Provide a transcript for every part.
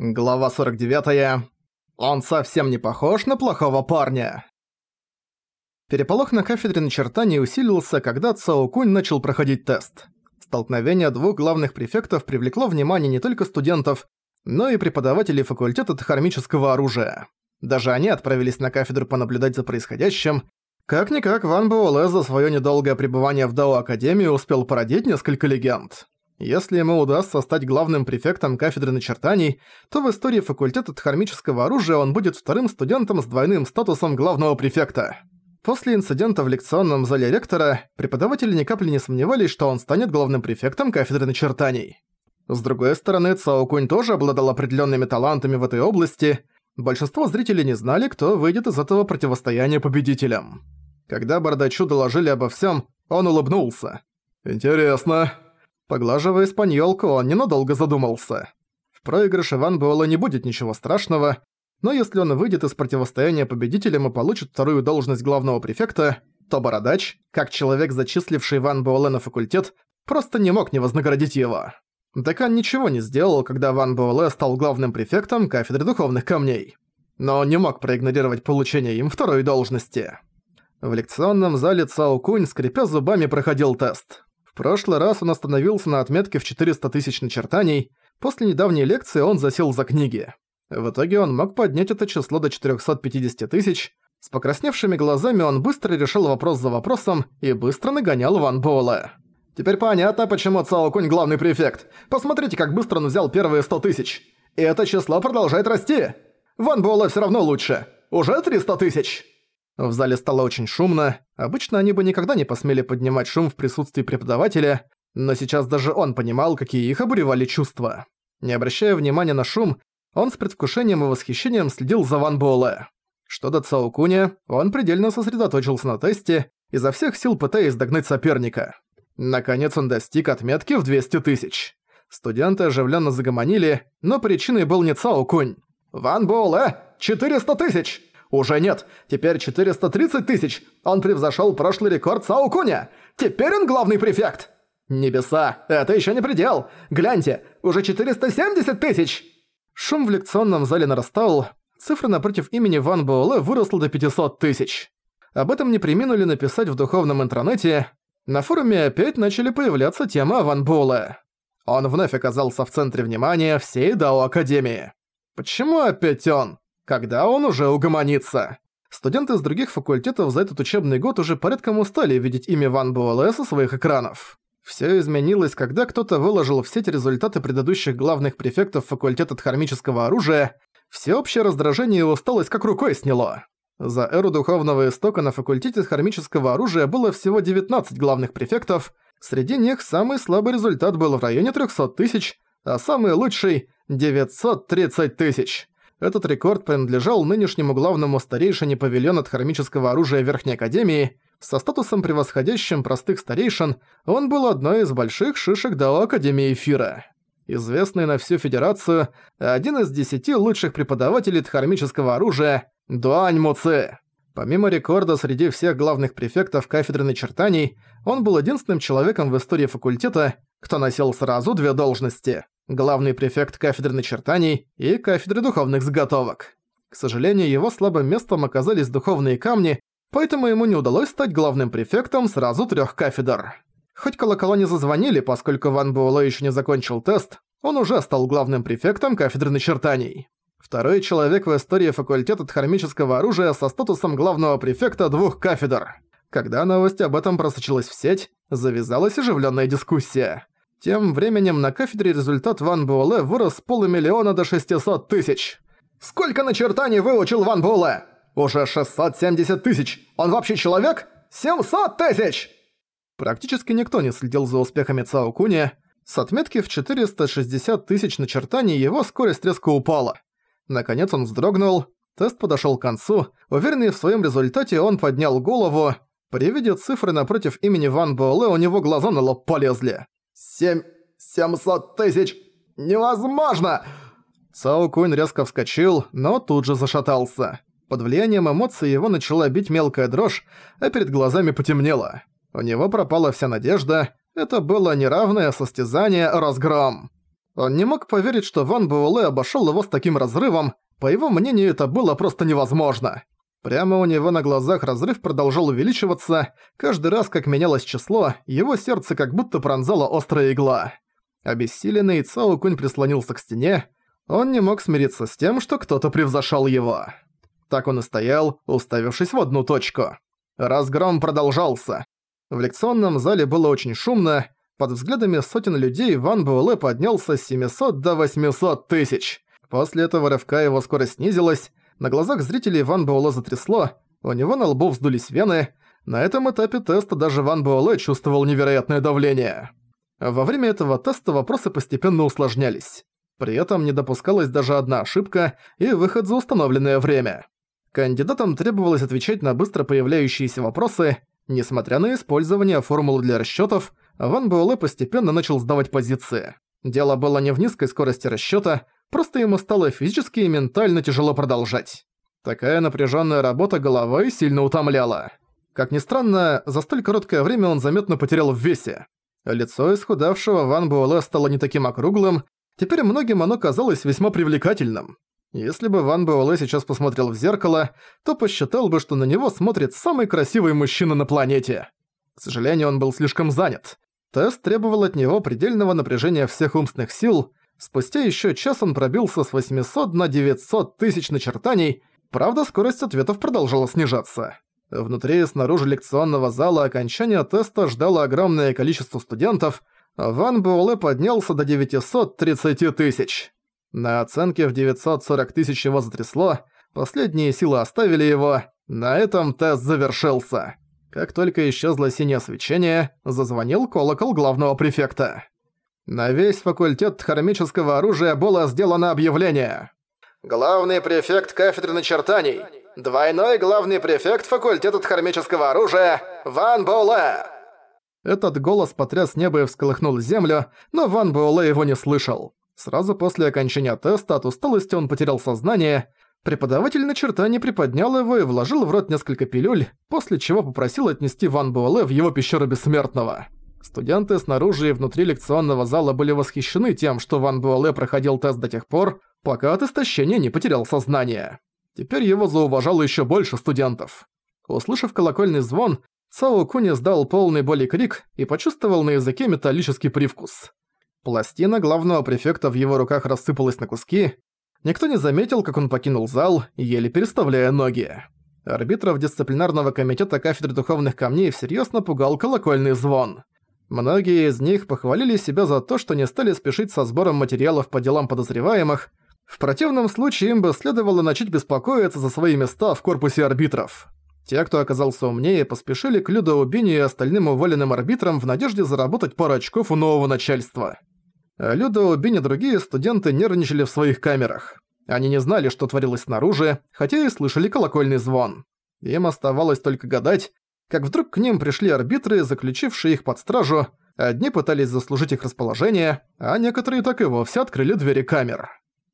Глава 49. Он совсем не похож на плохого парня. Переполох на кафедре начертаний усилился, когда Цао Кунь начал проходить тест. Столкновение двух главных префектов привлекло внимание не только студентов, но и преподавателей факультета тхармического оружия. Даже они отправились на кафедру понаблюдать за происходящим. Как-никак Ван Буэлэ за своё недолгое пребывание в Дао Академии успел породить несколько легенд. Если ему удастся стать главным префектом кафедры начертаний, то в истории факультета дхармического оружия он будет вторым студентом с двойным статусом главного префекта. После инцидента в лекционном зале ректора, преподаватели ни капли не сомневались, что он станет главным префектом кафедры начертаний. С другой стороны, Цао Кунь тоже обладал определенными талантами в этой области. Большинство зрителей не знали, кто выйдет из этого противостояния победителем. Когда Бардачу доложили обо всем, он улыбнулся. «Интересно», Поглаживая испаньолку, он ненадолго задумался. В проигрыше Ван Буэлла не будет ничего страшного, но если он выйдет из противостояния победителем и получит вторую должность главного префекта, то Бородач, как человек, зачисливший Ван Буэлэ на факультет, просто не мог не вознаградить его. Декан ничего не сделал, когда Ван Буэлэ стал главным префектом кафедры духовных камней. Но он не мог проигнорировать получение им второй должности. В лекционном зале Цао Кунь, скрипя зубами, проходил тест прошлый раз он остановился на отметке в 400 тысяч начертаний, после недавней лекции он засел за книги. В итоге он мог поднять это число до 450 тысяч, с покрасневшими глазами он быстро решил вопрос за вопросом и быстро нагонял Ван Боула. «Теперь понятно, почему Цао Кунь главный префект. Посмотрите, как быстро он взял первые 100 тысяч. И это число продолжает расти. Ван Боула все равно лучше. Уже 300 тысяч!» В зале стало очень шумно, обычно они бы никогда не посмели поднимать шум в присутствии преподавателя, но сейчас даже он понимал, какие их обуревали чувства. Не обращая внимания на шум, он с предвкушением и восхищением следил за Ван Буэлэ. Что до Цаокуня, он предельно сосредоточился на тесте, изо всех сил пытаясь догнать соперника. Наконец он достиг отметки в 200 тысяч. Студенты оживленно загомонили, но причиной был не Цао Кунь. «Ван Буэлэ, 400 тысяч!» Уже нет, теперь 430 тысяч. Он превзошел прошлый рекорд Саукуня. Теперь он главный префект. Небеса, это еще не предел. Гляньте, уже 470 тысяч. Шум в лекционном зале нарастал. Цифра напротив имени Ван Буэлэ выросла до 500 тысяч. Об этом не приминули написать в духовном интернете. На форуме опять начали появляться темы Ван Буэлэ. Он вновь оказался в центре внимания всей Дао Академии. Почему опять он? когда он уже угомонится. Студенты из других факультетов за этот учебный год уже порядком устали видеть имя Ван Буэлэ со своих экранов. Все изменилось, когда кто-то выложил в сеть результаты предыдущих главных префектов факультета дхармического оружия. Всеобщее раздражение и усталость как рукой сняло. За эру духовного истока на факультете дхармического оружия было всего 19 главных префектов, среди них самый слабый результат был в районе 300 тысяч, а самый лучший – 930 тысяч. Этот рекорд принадлежал нынешнему главному старейшине павильона от хромического оружия Верхней Академии. Со статусом превосходящим простых старейшин он был одной из больших шишек до Академии Эфира. Известный на всю Федерацию, один из десяти лучших преподавателей тхармического оружия – Дуань Муце. Помимо рекорда среди всех главных префектов кафедры начертаний, он был единственным человеком в истории факультета, кто носил сразу две должности главный префект кафедры начертаний и кафедры духовных заготовок. К сожалению, его слабым местом оказались духовные камни, поэтому ему не удалось стать главным префектом сразу трех кафедр. Хоть колокола не зазвонили, поскольку Ван Буэлэ еще не закончил тест, он уже стал главным префектом кафедры начертаний. Второй человек в истории факультета тхармического оружия со статусом главного префекта двух кафедр. Когда новость об этом просочилась в сеть, завязалась оживленная дискуссия. Тем временем на кафедре результат Ван Буэлэ вырос с полумиллиона до 600 тысяч. Сколько начертаний выучил Ван Буэлэ? Уже 670 тысяч. Он вообще человек? 700 тысяч! Практически никто не следил за успехами Цао Куни. С отметки в 460 тысяч начертаний его скорость резко упала. Наконец он вздрогнул. Тест подошел к концу. Уверенный в своем результате, он поднял голову. При виде цифры напротив имени Ван Буэлэ у него глаза на лоб полезли. Семь... семьсот тысяч... невозможно!» Цао Кунь резко вскочил, но тут же зашатался. Под влиянием эмоций его начала бить мелкая дрожь, а перед глазами потемнело. У него пропала вся надежда. Это было неравное состязание разгром. Он не мог поверить, что Ван Буэлэ обошёл его с таким разрывом. По его мнению, это было просто невозможно. Прямо у него на глазах разрыв продолжал увеличиваться, каждый раз, как менялось число, его сердце как будто пронзала острая игла. Обессиленный Цао Кунь прислонился к стене, он не мог смириться с тем, что кто-то превзошел его. Так он и стоял, уставившись в одну точку. Разгром продолжался. В лекционном зале было очень шумно, под взглядами сотен людей Ван Буэлэ поднялся с 700 до 800 тысяч. После этого рывка его скорость снизилась, на глазах зрителей Ван Буэлэ затрясло, у него на лбу вздулись вены. На этом этапе теста даже Ван Буэлэ чувствовал невероятное давление. Во время этого теста вопросы постепенно усложнялись. При этом не допускалась даже одна ошибка и выход за установленное время. Кандидатам требовалось отвечать на быстро появляющиеся вопросы. Несмотря на использование формулы для расчётов, Ван Буэлэ постепенно начал сдавать позиции. Дело было не в низкой скорости расчёта, просто ему стало физически и ментально тяжело продолжать. Такая напряженная работа головой сильно утомляла. Как ни странно, за столь короткое время он заметно потерял в весе. Лицо исхудавшего Ван Буэлэ стало не таким округлым, теперь многим оно казалось весьма привлекательным. Если бы Ван Буэлэ сейчас посмотрел в зеркало, то посчитал бы, что на него смотрит самый красивый мужчина на планете. К сожалению, он был слишком занят. Тест требовал от него предельного напряжения всех умственных сил, Спустя еще час он пробился с 800 на 900 тысяч начертаний, правда скорость ответов продолжала снижаться. Внутри и снаружи лекционного зала окончания теста ждало огромное количество студентов, а Ван Буэлэ поднялся до 930 тысяч. На оценке в 940 тысяч его затрясло, последние силы оставили его, на этом тест завершился. Как только исчезло синее свечение, зазвонил колокол главного префекта. На весь факультет хромического оружия было сделано объявление. «Главный префект кафедры начертаний, двойной главный префект факультета хромического оружия Ван Боле. Этот голос потряс небо и всколыхнул землю, но Ван Боле его не слышал. Сразу после окончания теста от усталости он потерял сознание. Преподаватель начертаний приподнял его и вложил в рот несколько пилюль, после чего попросил отнести Ван Боле в его пещеру бессмертного. Студенты снаружи и внутри лекционного зала были восхищены тем, что Ван Буале проходил тест до тех пор, пока от истощения не потерял сознание. Теперь его зауважало еще больше студентов. Услышав колокольный звон, Цао Куни сдал полный боли крик и почувствовал на языке металлический привкус. Пластина главного префекта в его руках рассыпалась на куски. Никто не заметил, как он покинул зал, еле переставляя ноги. Арбитров дисциплинарного комитета кафедры духовных камней всерьез напугал колокольный звон – Многие из них похвалили себя за то, что не стали спешить со сбором материалов по делам подозреваемых, в противном случае им бы следовало начать беспокоиться за свои места в корпусе арбитров. Те, кто оказался умнее, поспешили к Людоубини и остальным уволенным арбитрам в надежде заработать пару очков у нового начальства. А и другие студенты нервничали в своих камерах. Они не знали, что творилось снаружи, хотя и слышали колокольный звон. Им оставалось только гадать, как вдруг к ним пришли арбитры, заключившие их под стражу, одни пытались заслужить их расположение, а некоторые так и вовсе открыли двери камер.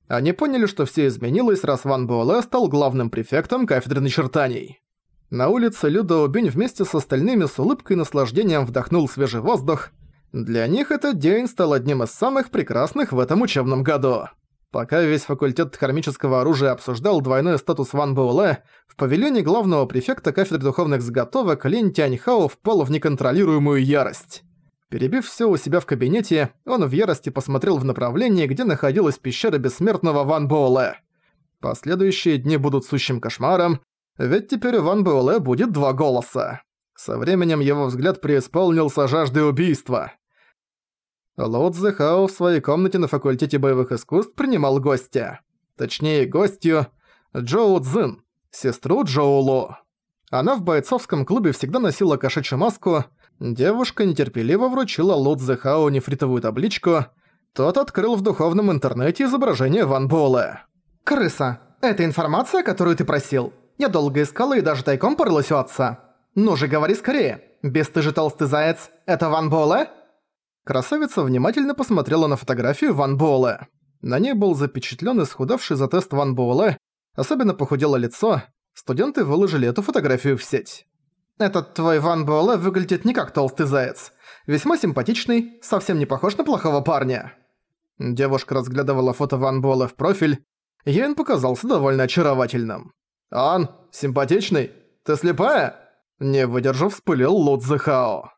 Они поняли, что все изменилось, раз Ван Буэлэ стал главным префектом кафедры начертаний. На улице Людо Бинь вместе с остальными с улыбкой и наслаждением вдохнул свежий воздух. Для них этот день стал одним из самых прекрасных в этом учебном году. Пока весь факультет кармического оружия обсуждал двойной статус Ван Буэлэ, в павильоне главного префекта кафедры духовных заготовок Лин Тяньхао впал в неконтролируемую ярость. Перебив все у себя в кабинете, он в ярости посмотрел в направлении, где находилась пещера бессмертного Ван Буэлэ. Последующие дни будут сущим кошмаром, ведь теперь у Ван Буэлэ будет два голоса. Со временем его взгляд преисполнился жаждой убийства. Лоу Цзэхао в своей комнате на факультете боевых искусств принимал гостя. Точнее, гостью Джоу Цзин, сестру Джоу Ло. Она в бойцовском клубе всегда носила кошачью маску. Девушка нетерпеливо вручила Лоу Цзэхао нефритовую табличку. Тот открыл в духовном интернете изображение Ван Бола. «Крыса, это информация, которую ты просил. Я долго искала и даже тайком порылась у отца. Ну же, говори скорее. Бестыжий толстый заяц, это Ван Бола?» Красавица внимательно посмотрела на фотографию Ван Буэлэ. На ней был запечатлен исхудавший за тест Ван Буэлэ, особенно похудело лицо. Студенты выложили эту фотографию в сеть. «Этот твой Ван Буэлэ выглядит не как толстый заяц. Весьма симпатичный, совсем не похож на плохого парня». Девушка разглядывала фото Ван Буэлэ в профиль. Йен показался довольно очаровательным. Ан, Симпатичный? Ты слепая?» Не выдержав, вспылил Лудзе Хао.